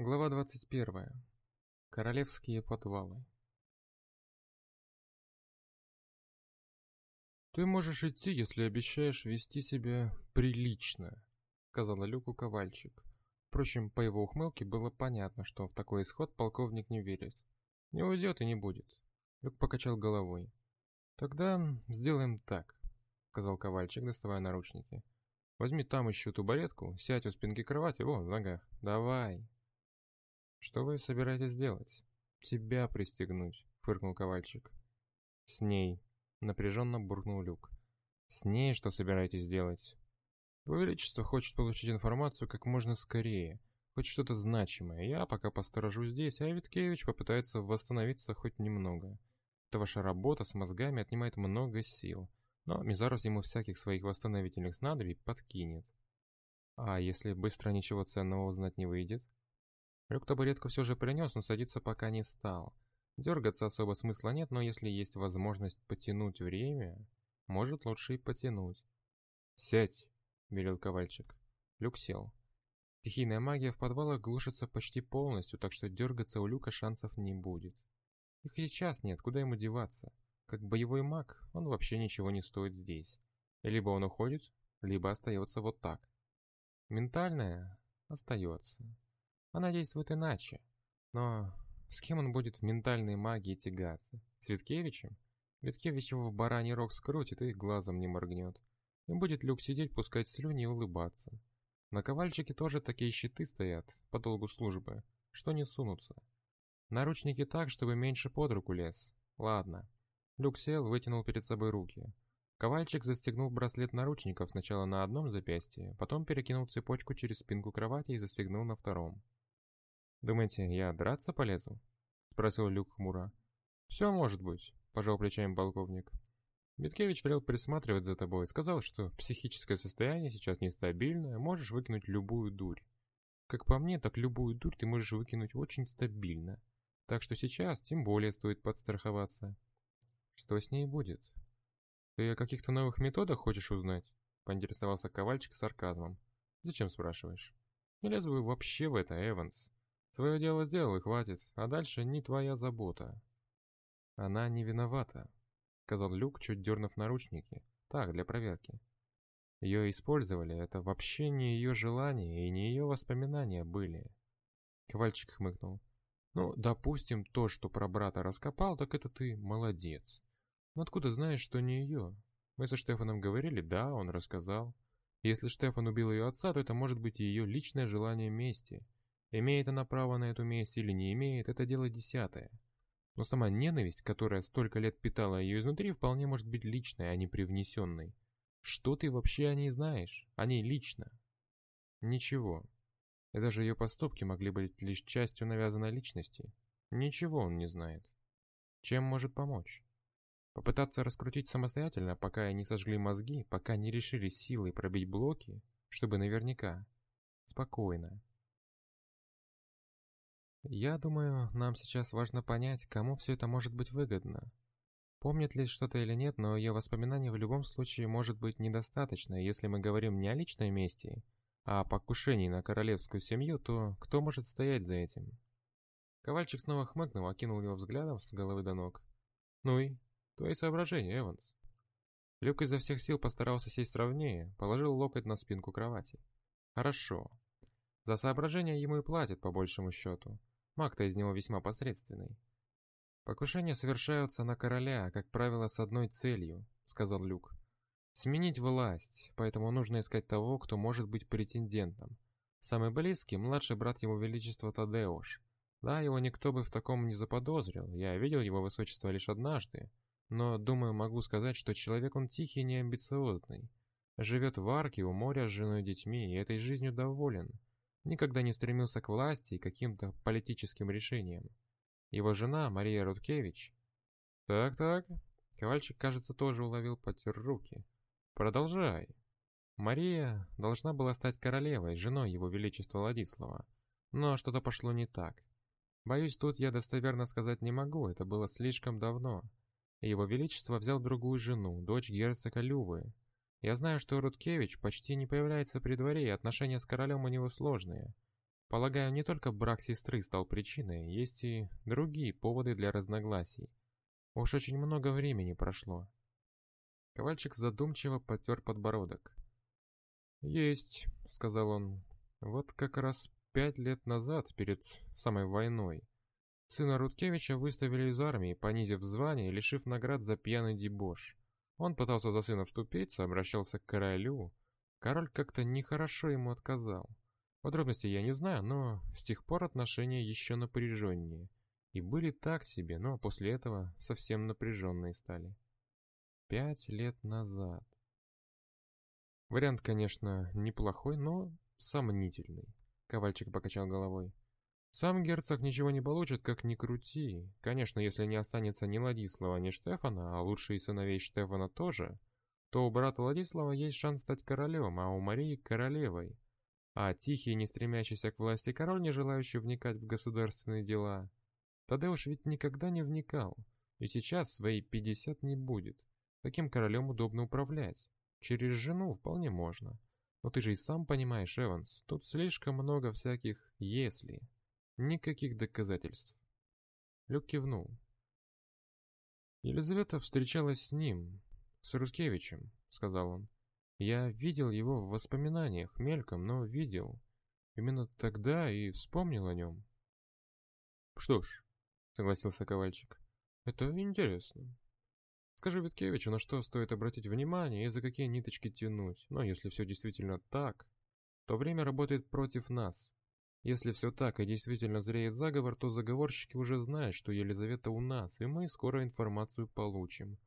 Глава 21. Королевские подвалы. «Ты можешь идти, если обещаешь вести себя прилично», — сказала Люку Ковальчик. Впрочем, по его ухмылке было понятно, что в такой исход полковник не верит. «Не уйдет и не будет». Люк покачал головой. «Тогда сделаем так», — сказал Ковальчик, доставая наручники. «Возьми там еще табуретку, сядь у спинки кровати, вон, в ногах. Давай». «Что вы собираетесь делать?» «Тебя пристегнуть», — фыркнул Ковальчик. «С ней», — напряженно буркнул Люк. «С ней что собираетесь делать?» «Его Величество хочет получить информацию как можно скорее, хоть что-то значимое. Я пока посторожу здесь, а Виткевич попытается восстановиться хоть немного. Это ваша работа с мозгами отнимает много сил, но Мизарус ему всяких своих восстановительных снадобий подкинет. А если быстро ничего ценного узнать не выйдет?» Люк табуретку все же принес, но садиться пока не стал. Дергаться особо смысла нет, но если есть возможность потянуть время, может лучше и потянуть. «Сядь!» — велел Ковальчик. Люк сел. Стихийная магия в подвалах глушится почти полностью, так что дергаться у Люка шансов не будет. Их и сейчас нет, куда ему деваться. Как боевой маг, он вообще ничего не стоит здесь. Либо он уходит, либо остается вот так. Ментальное остается. Она действует иначе. Но с кем он будет в ментальной магии тягаться? С Виткевичем? Виткевич его в бараний рог скрутит и глазом не моргнет. И будет Люк сидеть, пускать слюни и улыбаться. На ковальчике тоже такие щиты стоят, по долгу службы, что не сунутся. Наручники так, чтобы меньше под руку лез. Ладно. Люк сел, вытянул перед собой руки. Ковальчик застегнул браслет наручников сначала на одном запястье, потом перекинул цепочку через спинку кровати и застегнул на втором. «Думаете, я драться полезу?» — спросил Люк хмуро. «Все может быть», — пожал плечами полковник. Виткевич велел присматривать за тобой, сказал, что психическое состояние сейчас нестабильное, можешь выкинуть любую дурь. Как по мне, так любую дурь ты можешь выкинуть очень стабильно. Так что сейчас тем более стоит подстраховаться. Что с ней будет? Ты о каких-то новых методах хочешь узнать? Поинтересовался Ковальчик с сарказмом. Зачем спрашиваешь? Не лезу вообще в это, Эванс. Свое дело сделал и хватит, а дальше не твоя забота. Она не виновата, сказал Люк, чуть дернув наручники. Так, для проверки. Ее использовали, это вообще не ее желание и не ее воспоминания были. Ковальчик хмыкнул. Ну, допустим, то, что про брата раскопал, так это ты молодец. Но откуда знаешь, что не ее? Мы со Штефаном говорили, да, он рассказал. Если Штефан убил ее отца, то это может быть ее личное желание мести — Имеет она право на эту месть или не имеет, это дело десятое. Но сама ненависть, которая столько лет питала ее изнутри, вполне может быть личной, а не привнесенной. Что ты вообще о ней знаешь? О ней лично? Ничего. И даже ее поступки могли быть лишь частью навязанной личности. Ничего он не знает. Чем может помочь? Попытаться раскрутить самостоятельно, пока не сожгли мозги, пока не решили силой пробить блоки, чтобы наверняка. Спокойно. Я думаю, нам сейчас важно понять, кому все это может быть выгодно. Помнит ли что-то или нет, но ее воспоминаний в любом случае может быть недостаточно. Если мы говорим не о личной мести, а о покушении на королевскую семью, то кто может стоять за этим? Ковальчик снова хмыкнул, окинул его взглядом с головы до ног. «Ну и? Твои соображения, Эванс?» Люк изо всех сил постарался сесть ровнее, положил локоть на спинку кровати. «Хорошо. За соображения ему и платят, по большему счету. Маг-то из него весьма посредственный. «Покушения совершаются на короля, как правило, с одной целью», — сказал Люк. «Сменить власть, поэтому нужно искать того, кто может быть претендентом. Самый близкий — младший брат его величества Тадеуш. Да, его никто бы в таком не заподозрил, я видел его высочество лишь однажды, но, думаю, могу сказать, что человек он тихий и неамбициозный. Живет в арке у моря с женой и детьми, и этой жизнью доволен никогда не стремился к власти и каким-то политическим решениям. Его жена, Мария Рудкевич... Так-так, Ковальчик, кажется, тоже уловил потер руки. Продолжай. Мария должна была стать королевой, женой его величества Владислава. Но что-то пошло не так. Боюсь, тут я достоверно сказать не могу, это было слишком давно. Его величество взял другую жену, дочь герцога Лювы, я знаю, что Рудкевич почти не появляется при дворе, и отношения с королем у него сложные. Полагаю, не только брак сестры стал причиной, есть и другие поводы для разногласий. Уж очень много времени прошло. Ковальчик задумчиво потер подбородок. «Есть», — сказал он, — «вот как раз пять лет назад, перед самой войной, сына Рудкевича выставили из армии, понизив звание и лишив наград за пьяный дебош. Он пытался за сына вступиться, обращался к королю. Король как-то нехорошо ему отказал. Подробностей я не знаю, но с тех пор отношения еще напряженнее. И были так себе, но после этого совсем напряженные стали. Пять лет назад. Вариант, конечно, неплохой, но сомнительный. Ковальчик покачал головой. Сам герцог ничего не получит, как ни крути. Конечно, если не останется ни Владислава, ни Штефана, а лучше сыновей Штефана тоже, то у брата Владислава есть шанс стать королем, а у Марии — королевой. А тихий, не стремящийся к власти король, не желающий вникать в государственные дела. Тадеуш ведь никогда не вникал, и сейчас свои 50 не будет. Таким королем удобно управлять. Через жену вполне можно. Но ты же и сам понимаешь, Эванс, тут слишком много всяких «если». Никаких доказательств. Люк кивнул. Елизавета встречалась с ним, с Рускевичем, сказал он. Я видел его в воспоминаниях, мельком, но видел. Именно тогда и вспомнил о нем. Что ж, согласился Ковальчик, это интересно. Скажи Виткевичу, на что стоит обратить внимание и за какие ниточки тянуть. Но если все действительно так, то время работает против нас. Если все так и действительно зреет заговор, то заговорщики уже знают, что Елизавета у нас, и мы скоро информацию получим.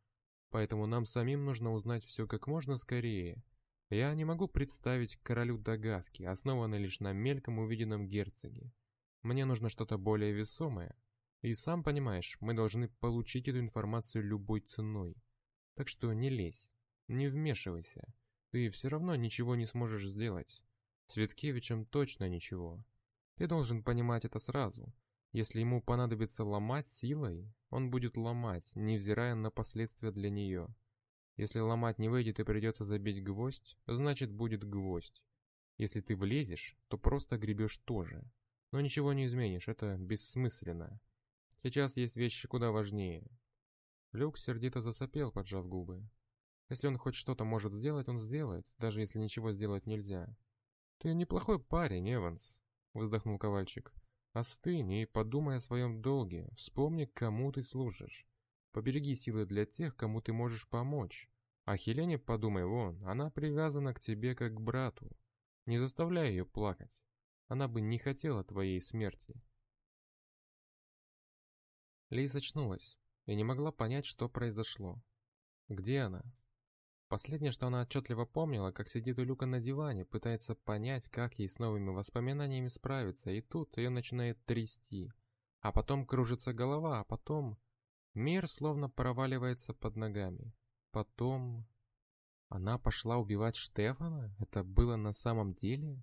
Поэтому нам самим нужно узнать все как можно скорее. Я не могу представить королю догадки, основанной лишь на мельком увиденном герцоге. Мне нужно что-то более весомое. И сам понимаешь, мы должны получить эту информацию любой ценой. Так что не лезь, не вмешивайся. Ты все равно ничего не сможешь сделать. С точно ничего. Ты должен понимать это сразу. Если ему понадобится ломать силой, он будет ломать, невзирая на последствия для нее. Если ломать не выйдет и придется забить гвоздь, значит будет гвоздь. Если ты влезешь, то просто гребешь тоже. Но ничего не изменишь, это бессмысленно. Сейчас есть вещи куда важнее. Люк сердито засопел, поджав губы. Если он хоть что-то может сделать, он сделает, даже если ничего сделать нельзя. Ты неплохой парень, Эванс. — вздохнул Ковальчик. «Остынь и подумай о своем долге. Вспомни, кому ты служишь. Побереги силы для тех, кому ты можешь помочь. А Хелене подумай вон, она привязана к тебе как к брату. Не заставляй ее плакать. Она бы не хотела твоей смерти». Лиз очнулась и не могла понять, что произошло. Где она? Последнее, что она отчетливо помнила, как сидит у Люка на диване, пытается понять, как ей с новыми воспоминаниями справиться, и тут ее начинает трясти. А потом кружится голова, а потом... Мир словно проваливается под ногами. Потом... Она пошла убивать Штефана? Это было на самом деле?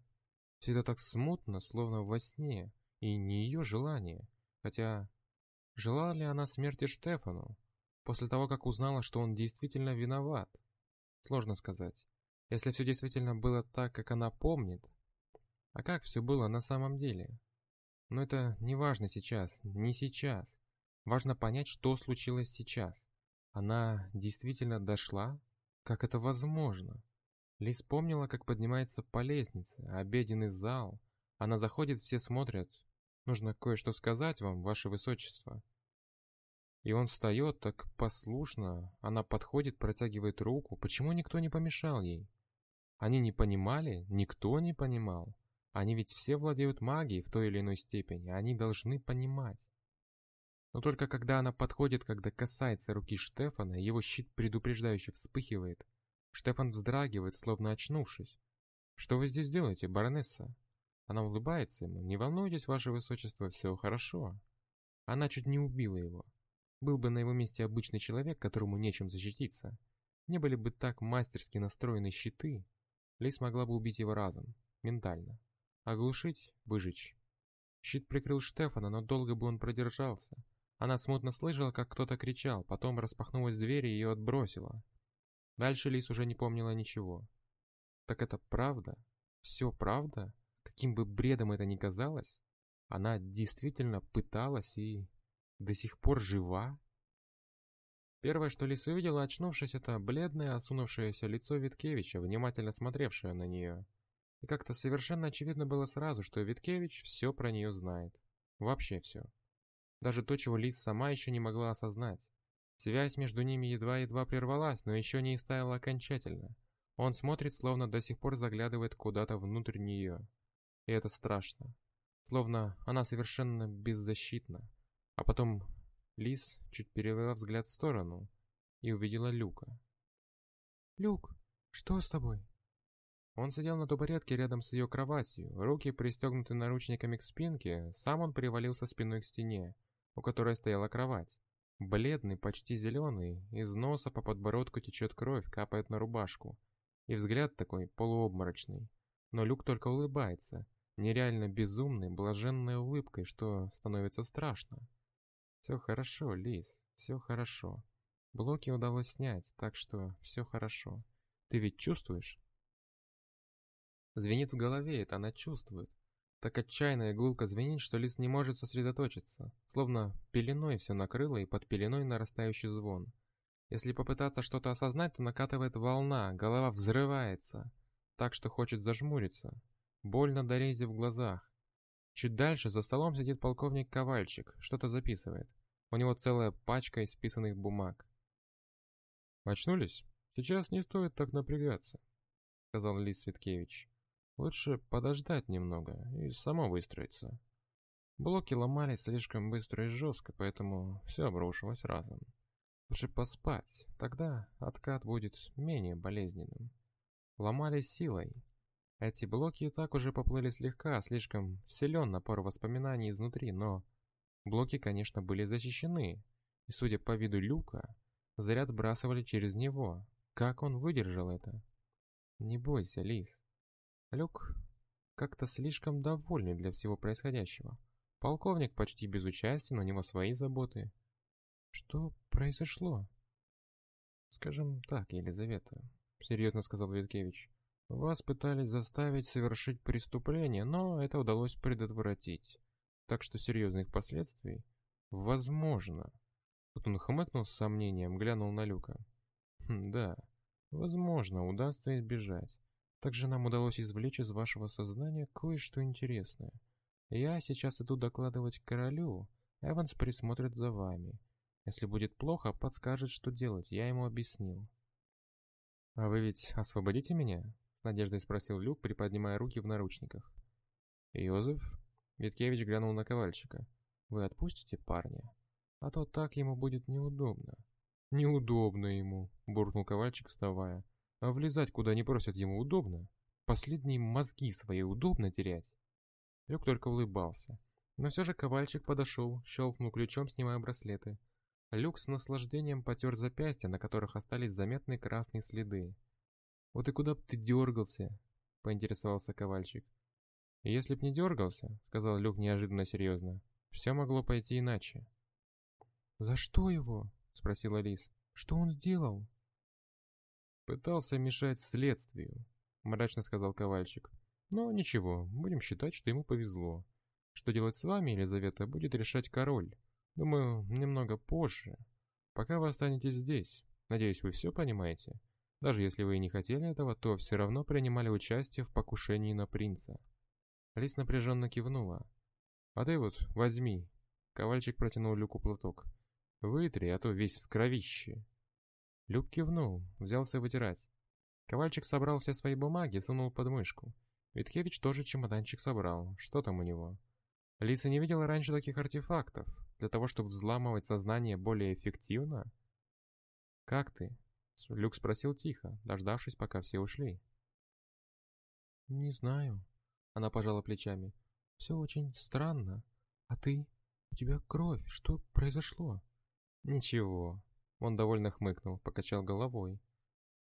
Все это так смутно, словно во сне, и не ее желание. Хотя, желала ли она смерти Штефану? После того, как узнала, что он действительно виноват. Сложно сказать. Если все действительно было так, как она помнит. А как все было на самом деле? Но это не важно сейчас, не сейчас. Важно понять, что случилось сейчас. Она действительно дошла? Как это возможно? Лис помнила, как поднимается по лестнице, обеденный зал. Она заходит, все смотрят. Нужно кое-что сказать вам, ваше высочество. И он встает так послушно, она подходит, протягивает руку. Почему никто не помешал ей? Они не понимали? Никто не понимал. Они ведь все владеют магией в той или иной степени, они должны понимать. Но только когда она подходит, когда касается руки Штефана, его щит предупреждающе вспыхивает. Штефан вздрагивает, словно очнувшись. «Что вы здесь делаете, баронесса?» Она улыбается ему. «Не волнуйтесь, ваше высочество, все хорошо». Она чуть не убила его. Был бы на его месте обычный человек, которому нечем защититься. Не были бы так мастерски настроены щиты, Лис могла бы убить его разом, ментально. Оглушить, выжечь. Щит прикрыл Штефана, но долго бы он продержался. Она смутно слышала, как кто-то кричал, потом распахнулась дверь и ее отбросила. Дальше Лис уже не помнила ничего. Так это правда? Все правда? каким бы бредом это ни казалось, она действительно пыталась и до сих пор жива. Первое, что Лиса увидела, очнувшись, это бледное, осунувшееся лицо Виткевича, внимательно смотревшее на нее. И как-то совершенно очевидно было сразу, что Виткевич все про нее знает. Вообще все. Даже то, чего Лис сама еще не могла осознать. Связь между ними едва-едва прервалась, но еще не истаяла окончательно. Он смотрит, словно до сих пор заглядывает куда-то внутрь нее. И это страшно. Словно она совершенно беззащитна. А потом Лис чуть перевела взгляд в сторону и увидела Люка. «Люк, что с тобой?» Он сидел на табуретке рядом с ее кроватью, руки пристегнуты наручниками к спинке, сам он привалился спиной к стене, у которой стояла кровать. Бледный, почти зеленый, из носа по подбородку течет кровь, капает на рубашку. И взгляд такой полуобморочный. Но Люк только улыбается, нереально безумной, блаженной улыбкой, что становится страшно. Все хорошо, Лис, все хорошо. Блоки удалось снять, так что все хорошо. Ты ведь чувствуешь? Звенит в голове, это она чувствует. Так отчаянная гулка звенит, что Лис не может сосредоточиться. Словно пеленой все накрыло и под пеленой нарастающий звон. Если попытаться что-то осознать, то накатывает волна, голова взрывается. Так что хочет зажмуриться. Больно до рези в глазах. Чуть дальше за столом сидит полковник Ковальчик, что-то записывает. У него целая пачка исписанных бумаг. «Очнулись? Сейчас не стоит так напрягаться», — сказал Лис Светкевич. «Лучше подождать немного и само выстроиться. Блоки ломались слишком быстро и жестко, поэтому все обрушилось разом. Лучше поспать, тогда откат будет менее болезненным. Ломали силой, эти блоки и так уже поплыли слегка, слишком силен напор воспоминаний изнутри, но... Блоки, конечно, были защищены, и, судя по виду люка, заряд бросали через него. Как он выдержал это? Не бойся, Лис. Люк как-то слишком довольный для всего происходящего. Полковник почти безучастен, у него свои заботы. Что произошло? Скажем так, Елизавета, серьезно сказал Виткевич. Вас пытались заставить совершить преступление, но это удалось предотвратить. Так что серьезных последствий возможно. Тут он хмыкнул с сомнением, глянул на Люка. Хм, да, возможно, удастся избежать. Также нам удалось извлечь из вашего сознания кое-что интересное. Я сейчас иду докладывать королю, Эванс присмотрит за вами. Если будет плохо, подскажет, что делать, я ему объяснил. «А вы ведь освободите меня?» С надеждой спросил Люк, приподнимая руки в наручниках. «Йозеф?» Виткевич глянул на ковальчика. «Вы отпустите парня? А то так ему будет неудобно». «Неудобно ему», — буркнул ковальчик, вставая. «А влезать, куда не просят ему, удобно? Последние мозги свои удобно терять?» Люк только улыбался. Но все же ковальчик подошел, щелкнул ключом, снимая браслеты. Люк с наслаждением потер запястья, на которых остались заметные красные следы. «Вот и куда б ты дергался?» — поинтересовался ковальчик. «Если б не дергался», — сказал Люк неожиданно серьезно, — «все могло пойти иначе». «За что его?» — спросила Лис. «Что он сделал?» «Пытался мешать следствию», — мрачно сказал ковальчик. «Но ничего, будем считать, что ему повезло. Что делать с вами, Елизавета, будет решать король. Думаю, немного позже. Пока вы останетесь здесь. Надеюсь, вы все понимаете?» Даже если вы и не хотели этого, то все равно принимали участие в покушении на принца. Лис напряженно кивнула. «А ты вот возьми». Ковальчик протянул Люку платок. «Вытри, а то весь в кровище». Люк кивнул, взялся вытирать. Ковальчик собрал все свои бумаги, сунул под мышку. Виткевич тоже чемоданчик собрал. Что там у него? Лиса не видела раньше таких артефактов. Для того, чтобы взламывать сознание более эффективно? «Как ты?» Люк спросил тихо, дождавшись, пока все ушли. «Не знаю», — она пожала плечами. «Все очень странно. А ты? У тебя кровь. Что произошло?» «Ничего». Он довольно хмыкнул, покачал головой.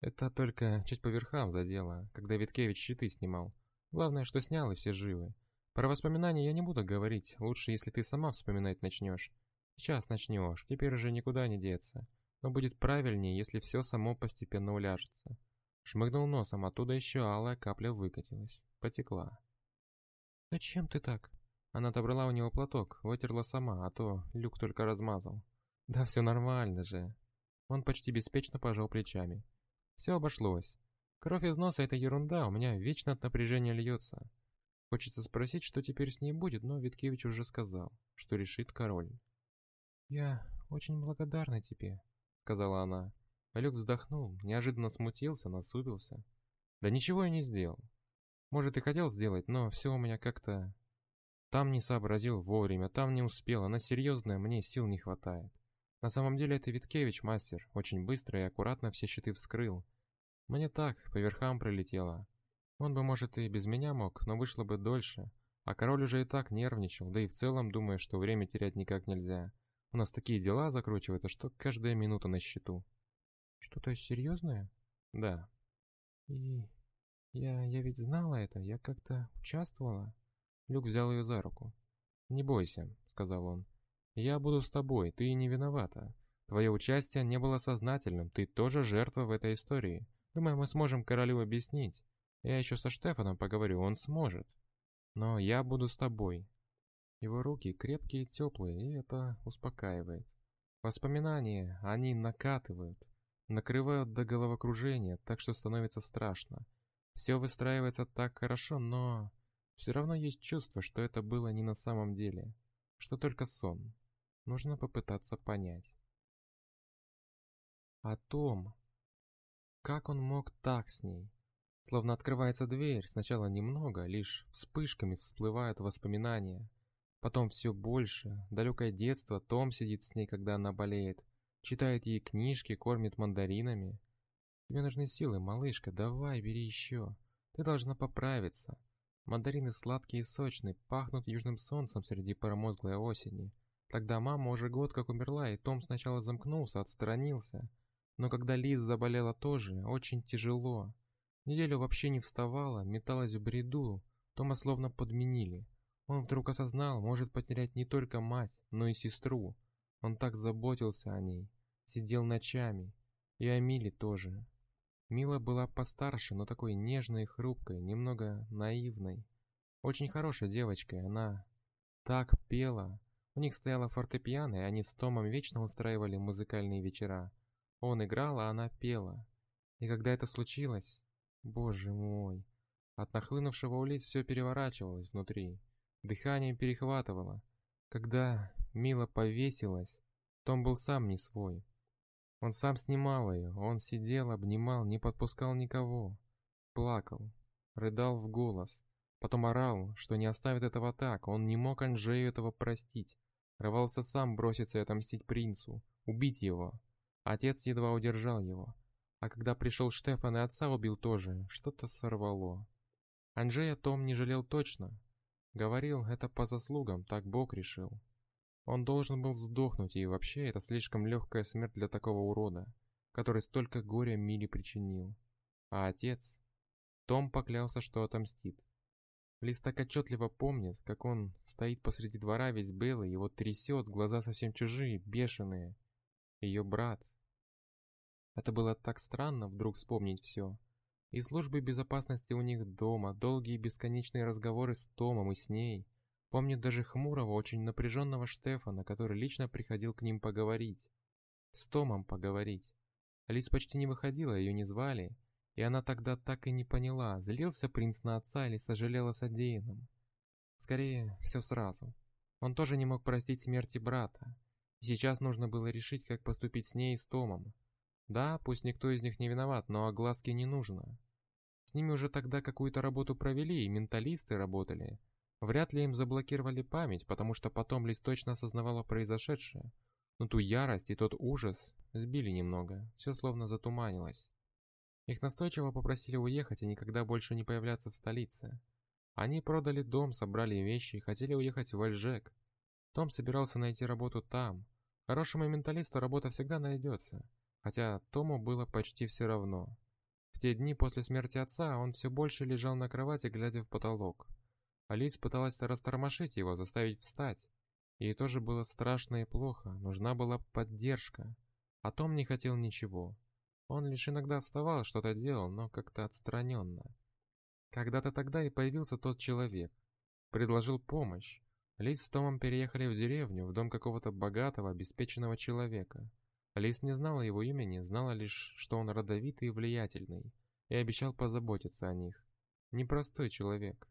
«Это только чуть по верхам задело, когда Виткевич щиты снимал. Главное, что снял, и все живы. Про воспоминания я не буду говорить, лучше, если ты сама вспоминать начнешь. Сейчас начнешь, теперь уже никуда не деться но будет правильнее, если все само постепенно уляжется. Шмыгнул носом, оттуда еще алая капля выкатилась, потекла. «Зачем ты так?» Она отобрала у него платок, вытерла сама, а то Люк только размазал. «Да все нормально же». Он почти беспечно пожал плечами. «Все обошлось. Кровь из носа — это ерунда, у меня вечно от напряжения льется. Хочется спросить, что теперь с ней будет, но Виткевич уже сказал, что решит король. «Я очень благодарна тебе», — сказала она. Люк вздохнул, неожиданно смутился, насупился. «Да ничего я не сделал. Может, и хотел сделать, но все у меня как-то... Там не сообразил вовремя, там не успел, она серьезная, мне сил не хватает. На самом деле это Виткевич, мастер, очень быстро и аккуратно все щиты вскрыл. Мне так, по верхам пролетело. Он бы, может, и без меня мог, но вышло бы дольше. А король уже и так нервничал, да и в целом думая, что время терять никак нельзя. У нас такие дела закручиваются, что каждая минута на счету. Что-то серьезное? Да. И я, я ведь знала это, я как-то участвовала. Люк взял ее за руку. «Не бойся», — сказал он. «Я буду с тобой, ты не виновата. Твое участие не было сознательным, ты тоже жертва в этой истории. Думаю, мы сможем королю объяснить. Я еще со Штефаном поговорю, он сможет. Но я буду с тобой. Его руки крепкие и теплые, и это успокаивает. Воспоминания, они накатывают, накрывают до головокружения, так что становится страшно. Все выстраивается так хорошо, но все равно есть чувство, что это было не на самом деле, что только сон. Нужно попытаться понять. О том, как он мог так с ней, Словно открывается дверь, сначала немного, лишь вспышками всплывают воспоминания. Потом все больше, далекое детство, Том сидит с ней, когда она болеет, читает ей книжки, кормит мандаринами. Тебе нужны силы, малышка, давай, бери еще. Ты должна поправиться. Мандарины сладкие и сочные, пахнут южным солнцем среди промозглой осени. Тогда мама уже год как умерла, и Том сначала замкнулся, отстранился. Но когда Лиз заболела тоже, очень тяжело. Неделю вообще не вставала, металась в бреду, Тома словно подменили. Он вдруг осознал, может потерять не только мать, но и сестру. Он так заботился о ней, сидел ночами. И о Миле тоже. Мила была постарше, но такой нежной и хрупкой, немного наивной. Очень хорошей девочкой, она так пела. У них стояла фортепиано, и они с Томом вечно устраивали музыкальные вечера. Он играл, а она пела. И когда это случилось, Боже мой. От нахлынувшего улиц все переворачивалось внутри. Дыхание перехватывало. Когда Мила повесилась, Том был сам не свой. Он сам снимал ее, он сидел, обнимал, не подпускал никого. Плакал, рыдал в голос. Потом орал, что не оставит этого так, он не мог Анжею этого простить. Рвался сам броситься и отомстить принцу, убить его. Отец едва удержал его. А когда пришел Штефан и отца убил тоже, что-то сорвало. Анжея Том не жалел точно. Говорил, это по заслугам, так Бог решил. Он должен был сдохнуть, и вообще это слишком легкая смерть для такого урода, который столько горя Миле причинил. А отец? Том поклялся, что отомстит. Лис так отчетливо помнит, как он стоит посреди двора весь белый, его трясет, глаза совсем чужие, бешеные. Ее брат, это было так странно вдруг вспомнить все. И службы безопасности у них дома, долгие бесконечные разговоры с Томом и с ней. Помнит даже хмурого, очень напряженного Штефана, который лично приходил к ним поговорить. С Томом поговорить. Алис почти не выходила, ее не звали. И она тогда так и не поняла, злился принц на отца или сожалел о содеянном. Скорее, все сразу. Он тоже не мог простить смерти брата. Сейчас нужно было решить, как поступить с ней и с Томом. Да, пусть никто из них не виноват, но огласки не нужно. С ними уже тогда какую-то работу провели, и менталисты работали. Вряд ли им заблокировали память, потому что потом Лиз точно осознавала произошедшее. Но ту ярость и тот ужас сбили немного, все словно затуманилось. Их настойчиво попросили уехать и никогда больше не появляться в столице. Они продали дом, собрали вещи и хотели уехать в Альжек. Том собирался найти работу там. Хорошему менталисту работа всегда найдется хотя Тому было почти все равно. В те дни после смерти отца он все больше лежал на кровати, глядя в потолок. Алис пыталась растормошить его, заставить встать. Ей тоже было страшно и плохо, нужна была поддержка. А Том не хотел ничего. Он лишь иногда вставал, что-то делал, но как-то отстраненно. Когда-то тогда и появился тот человек. предложил помощь. Лис с Томом переехали в деревню, в дом какого-то богатого, обеспеченного человека. Лис не знала его имени, знала лишь, что он родовитый и влиятельный, и обещал позаботиться о них. Непростой человек.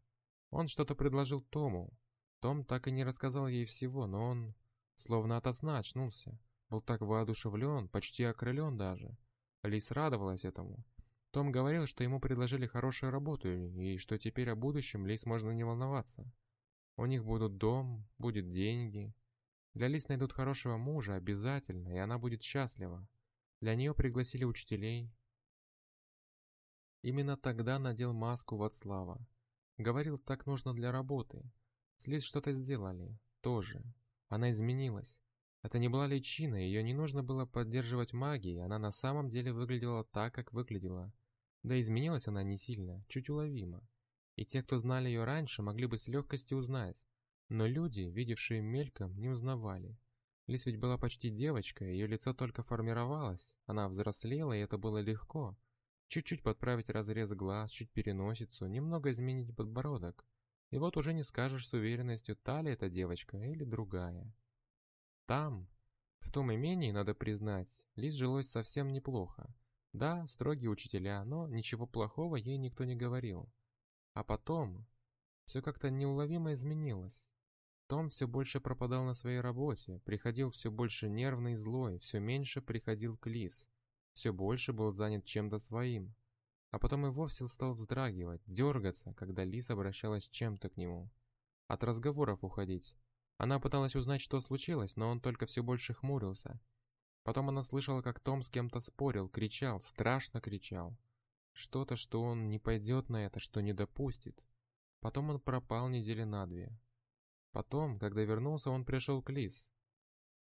Он что-то предложил Тому. Том так и не рассказал ей всего, но он, словно ото сна, очнулся. Был так воодушевлен, почти окрылен даже. Лис радовалась этому. Том говорил, что ему предложили хорошую работу, и что теперь о будущем Лис можно не волноваться. У них будут дом, будет деньги. Для Лис найдут хорошего мужа обязательно, и она будет счастлива. Для нее пригласили учителей. Именно тогда надел маску Вацлава. Говорил, так нужно для работы. С Лис что-то сделали. Тоже. Она изменилась. Это не была личина, ее не нужно было поддерживать магией, она на самом деле выглядела так, как выглядела. Да изменилась она не сильно, чуть уловимо. И те, кто знали ее раньше, могли бы с легкостью узнать. Но люди, видевшие мельком, не узнавали. Лис ведь была почти девочкой, ее лицо только формировалось, она взрослела, и это было легко. Чуть-чуть подправить разрез глаз, чуть переносицу, немного изменить подбородок. И вот уже не скажешь с уверенностью, та ли эта девочка или другая. Там, в том имении, надо признать, Лиз жилось совсем неплохо. Да, строгие учителя, но ничего плохого ей никто не говорил. А потом все как-то неуловимо изменилось. Том все больше пропадал на своей работе, приходил все больше нервный и злой, все меньше приходил к Лиз, все больше был занят чем-то своим. А потом и вовсе стал вздрагивать, дергаться, когда Лиз обращалась чем-то к нему. От разговоров уходить, она пыталась узнать, что случилось, но он только все больше хмурился. Потом она слышала, как Том с кем-то спорил, кричал, страшно кричал. Что-то, что он не пойдет на это, что не допустит. Потом он пропал недели на две. Потом, когда вернулся, он пришел к Лиз.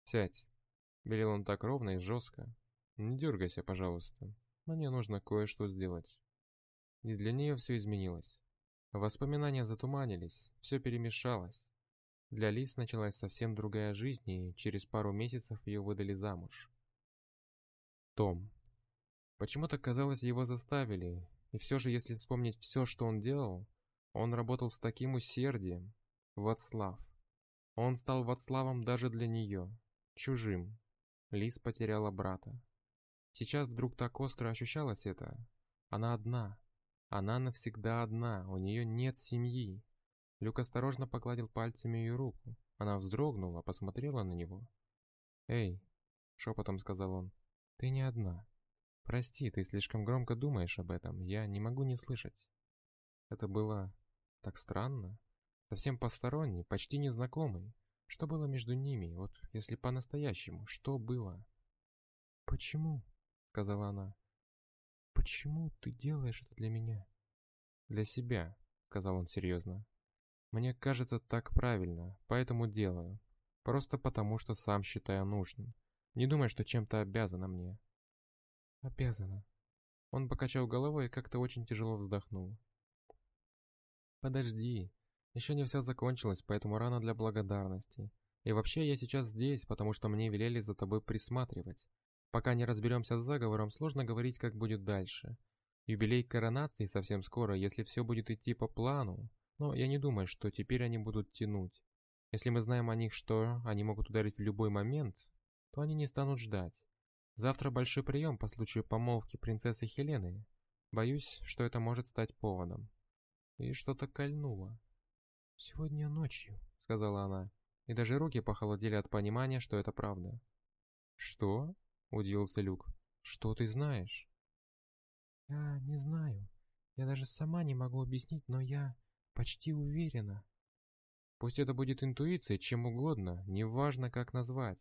«Сядь», — велел он так ровно и жестко. «Не дергайся, пожалуйста. Мне нужно кое-что сделать». И для нее все изменилось. Воспоминания затуманились, все перемешалось. Для Лис началась совсем другая жизнь, и через пару месяцев ее выдали замуж. Том. Почему-то казалось, его заставили, и все же, если вспомнить все, что он делал, он работал с таким усердием. Вацлав. Он стал Вацлавом даже для нее, чужим. Лис потеряла брата. Сейчас вдруг так остро ощущалось это. Она одна. Она навсегда одна, у нее нет семьи. Люк осторожно погладил пальцами ее руку. Она вздрогнула, посмотрела на него. «Эй!» — шепотом сказал он. «Ты не одна. Прости, ты слишком громко думаешь об этом. Я не могу не слышать». Это было так странно. Совсем посторонний, почти незнакомый. Что было между ними? Вот если по-настоящему, что было? «Почему?» — сказала она. «Почему ты делаешь это для меня?» «Для себя», — сказал он серьезно. Мне кажется так правильно, поэтому делаю. Просто потому, что сам считаю нужным. Не думай, что чем-то обязана мне. Обязана. Он покачал головой и как-то очень тяжело вздохнул. Подожди. Еще не все закончилось, поэтому рано для благодарности. И вообще я сейчас здесь, потому что мне велели за тобой присматривать. Пока не разберемся с заговором, сложно говорить, как будет дальше. Юбилей коронации совсем скоро, если все будет идти по плану. Но я не думаю, что теперь они будут тянуть. Если мы знаем о них, что они могут ударить в любой момент, то они не станут ждать. Завтра большой прием по случаю помолвки принцессы Хелены. Боюсь, что это может стать поводом. И что-то кольнуло. «Сегодня ночью», — сказала она, и даже руки похолодели от понимания, что это правда. «Что?» — удивился Люк. «Что ты знаешь?» «Я не знаю. Я даже сама не могу объяснить, но я...» Почти уверена. Пусть это будет интуиция, чем угодно, неважно как назвать.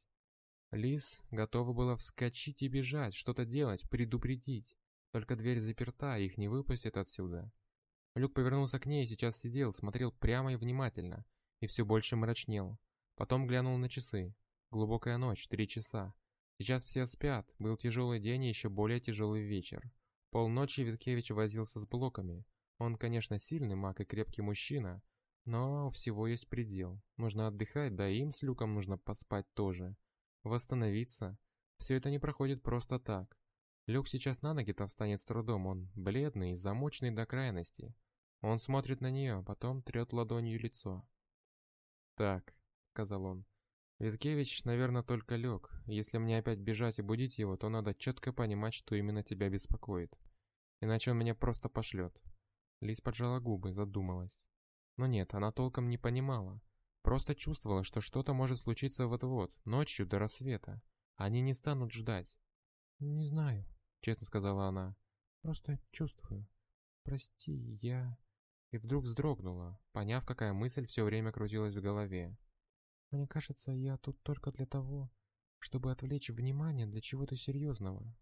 Лис готова была вскочить и бежать, что-то делать, предупредить. Только дверь заперта, их не выпустят отсюда. Люк повернулся к ней и сейчас сидел, смотрел прямо и внимательно, и все больше мрачнел. Потом глянул на часы. Глубокая ночь, три часа. Сейчас все спят, был тяжелый день и еще более тяжелый вечер. Полночи Виткевич возился с блоками. Он, конечно, сильный маг и крепкий мужчина, но у всего есть предел. Нужно отдыхать, да и им с Люком нужно поспать тоже. Восстановиться. Все это не проходит просто так. Люк сейчас на ноги-то встанет с трудом, он бледный, замочный до крайности. Он смотрит на нее, потом трет ладонью лицо. «Так», — сказал он, — «Виткевич, наверное, только лег. Если мне опять бежать и будить его, то надо четко понимать, что именно тебя беспокоит. Иначе он меня просто пошлет». Лис поджала губы, задумалась. Но нет, она толком не понимала. Просто чувствовала, что что-то может случиться вот-вот, ночью до рассвета. Они не станут ждать. «Не знаю», — честно сказала она. «Просто чувствую. Прости, я...» И вдруг вздрогнула, поняв, какая мысль все время крутилась в голове. «Мне кажется, я тут только для того, чтобы отвлечь внимание для чего-то серьезного.